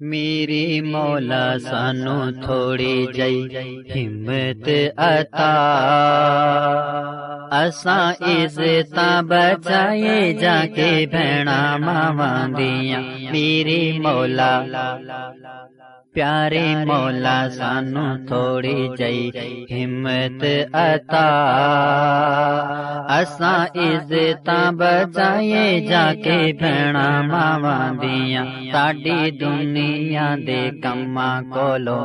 میری مولا سانو تھوڑی جئی ہمت عطا۔ اساں عزت بچائے جا کے بھیڑا ماواں دیاں۔ میری مولا، پیارے مولا سانو تھوڑی جئی ہمت عطا۔ اساں عزت بچائے جا کے بھیڑا ماواں دیاں۔ ساڈی دنیا دے کما کولو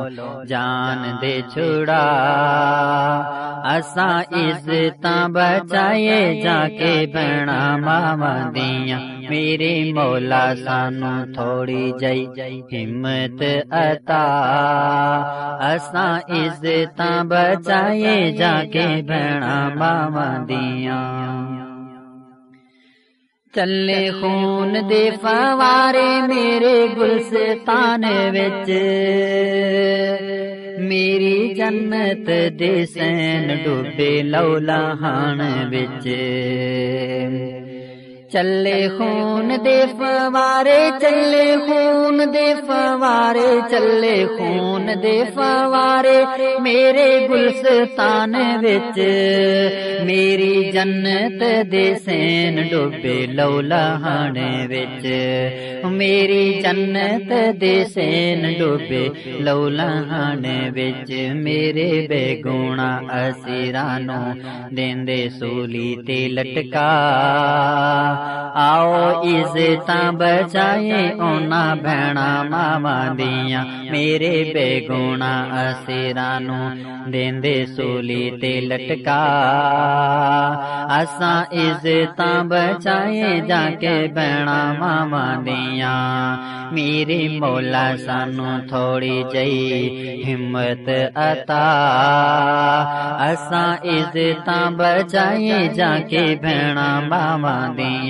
جان دے چھڑا اساں عزت بچائے جا کے بھیڑا ماواں دیاں میرے مولا سانو تھوڑی جئی ہمت عطا اساں عزت بچائے جا کے بھیڑا ماواں دیاں چلے خون دے فوارے میرے گلستان وچ میری جنت دے سین ڈوبے لولا ہان وچ چلے خون دے فوارے چلے خون دے فوارے چلے خون دے فوارے میرے گلستان وچ میری جنت دے سین ڈوبے لولا ہانے وچ میری جنت دے سین ڈوبے لولا ہانے وچ میرے بے گونا اسیرانو دیندے سولی تے لٹکا۔ آؤ عزت بچائے اونا بھیڑا ماوا دیاں میرے بے گونا اسیرانو دیندے سولی تے لٹکا اساں عزت بچائے جا کے بھیڑا ماوا دیاں میرے مولا سانو تھوڑی جئی ہمت عطا اساں عزت بچائے جا کے بھیڑا ماوا دیاں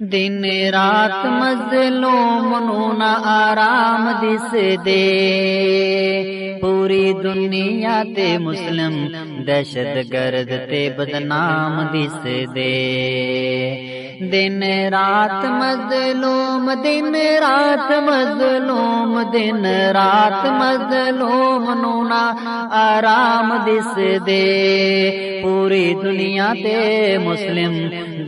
دن رات مظلوم نو نہ آرام دس دے پوری دنیا تے مسلم دہشت گرد تے بدنام دس دے دن رات مظلوم دن رات مظلوم دن رات مظلوم نو نہ آرام دس دے پوری دنیا تے مسلم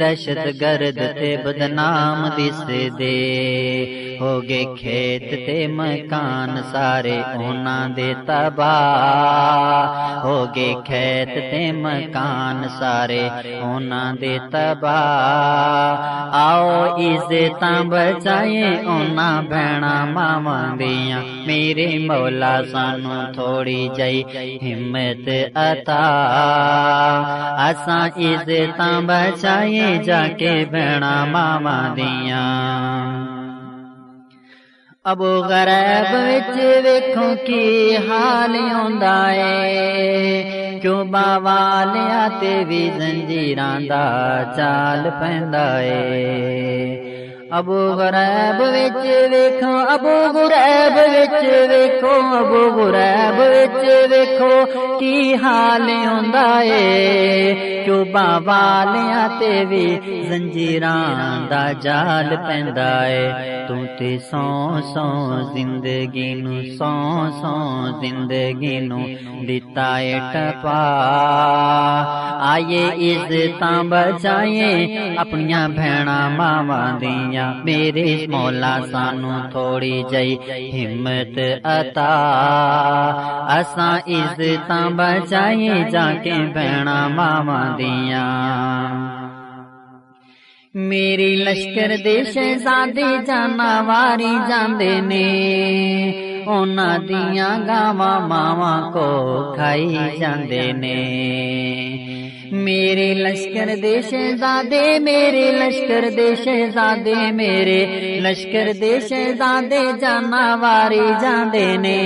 دہشت گرد تے بدنام بدنام دس دے۔ ہو گے کھیت تے مکان سارے اونا دے تباہ۔ ہو گے کھیت تے مکان سارے اونا دے تباہ۔ آؤ عزت بچائے اونا بھیڑا ماوا دیاں۔ میرے مولا سانو تھوڑی جئی ہمت عطا۔ اساں عزتاں بچائے جا کے بھیڑا ماما دیاں ابو غریب وچ ویکھوں کی حال ہوندا اے کیوں باوالیاں تے وی زنجیراں دا چال پیندا اے ابو غریب وچ ویکھو ابو غریب وچ ویکھو ابو غریب وچ ویکھو کی حال ہوندا اے کیوں باوالیاں تے وی زنجیراں دا جال پیندا اے تو تے سو سو زندگی نو سو سو زندگی نو دتا اے ٹپا آئیے عزت بچائے اپنیاں بھیڑا ماوا دیاں میرے مولا سانو تھوڑی جئی ہمت عطا اساں عزت بچائے جا کے بھیڑا ماوا دیاں میری لشکر دے شہزادے جانا واری جاندے نے اونا دیاں گاواں ماواں کو کھائی جاندے نے میرے لشکر دے شہزادے میرے لشکر دے شہزادے میرے لشکر دے شہزادے جانا واری جاندے نے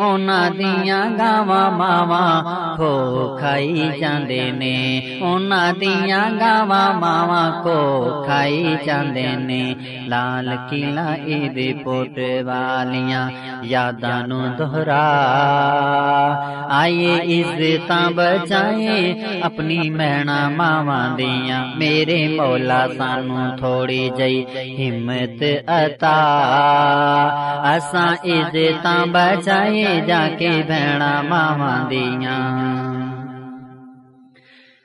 اونا دیاں گاواں ماواں کو کھائی جاندے نے اونا دیاں گاواں ماواں کو کھائی جاندے نے لال قلعہ عید پوٹ والیاں یادانو دوہرا آئیے عزت بچائیں اپنی مہنا ماوا دیا میرے مولا سانو تھوڑی جی ہمت عطا اساں عزت بچائیں جا کے بہنا ماوا دیا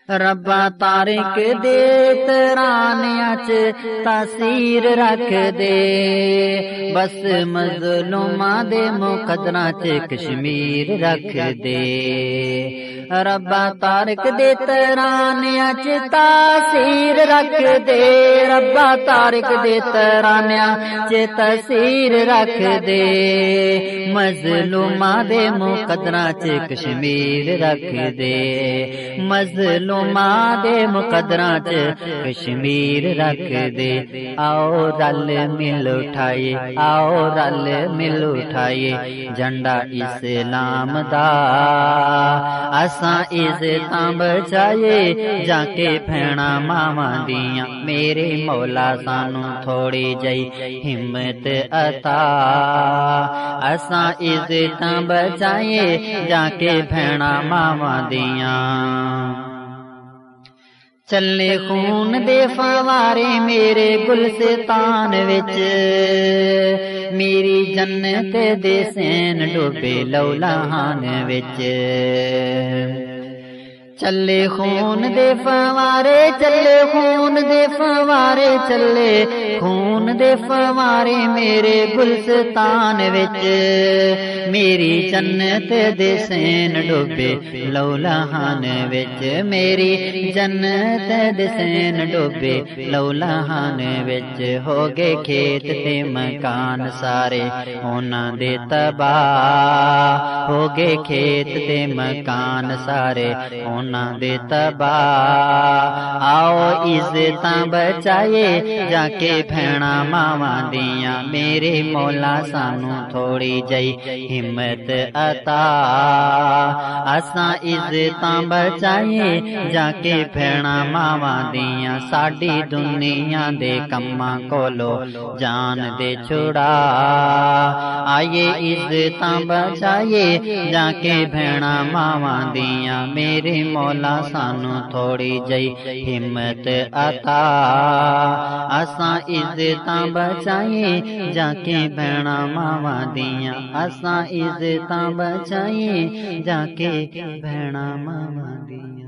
ربا تارک دے ترانے اچ تاثیر رکھ دے بس مظلوم دے مقدرہ چ کشمیر رکھ دے ربا تارک دے ترانے اچ تاثیر رکھ دے ربا تارک دے ترانے چ تاثیر رکھ دے مظلوم دے مقدرہ چ کشمیر رکھ دے مظلوم ماں دے مقدراں چ کشمیر رکھ دے آؤ رل مل اٹھائیے آؤ رل مل اٹھائیے جھنڈا اسلام دا اساں تم بچائیے جا کے پھینا ماوا دیاں میرے مولا سانو تھوڑی جی ہمت عطا اساں تم بچائیے جا کے پھینا ماوا دیاں چلے خون دے فوارے میرے گلستان وچ میری جنت دے سین ڈوبے لولاہان وچ چلے خون دے فوارے چلے خون دے فوارے چلے خون دے فوارے میرے گلستان وچ میری جنت دے سین ڈوبے لولہان وچ میری جنت دے سین ڈوبے لولہان وچ ہو گئے کھیت تے مکان سارے انہاں دے تباہ ہو گئے کھیت تے مکان سارے بے تبا آؤ عزت بچائے، جا کے بھنا ماوا دیا میرے مولا سانو تھوڑی جی ہمت عطا. اساں عزت بچائے، جا کے بھنا ماوا دیا ساڈی دنیا دے کما کولو جان دے چھڑا آئیے عزت بچائے، جا کے بھنا ماوا دیا میرے مولا سانو تھوڑی جئی ہمت عطا اساں عزتاں بچائیں جا کے بھیڑا ماوا دیاں اساں عزتاں بچائیں جا کے بھیڑا ماوا دیاں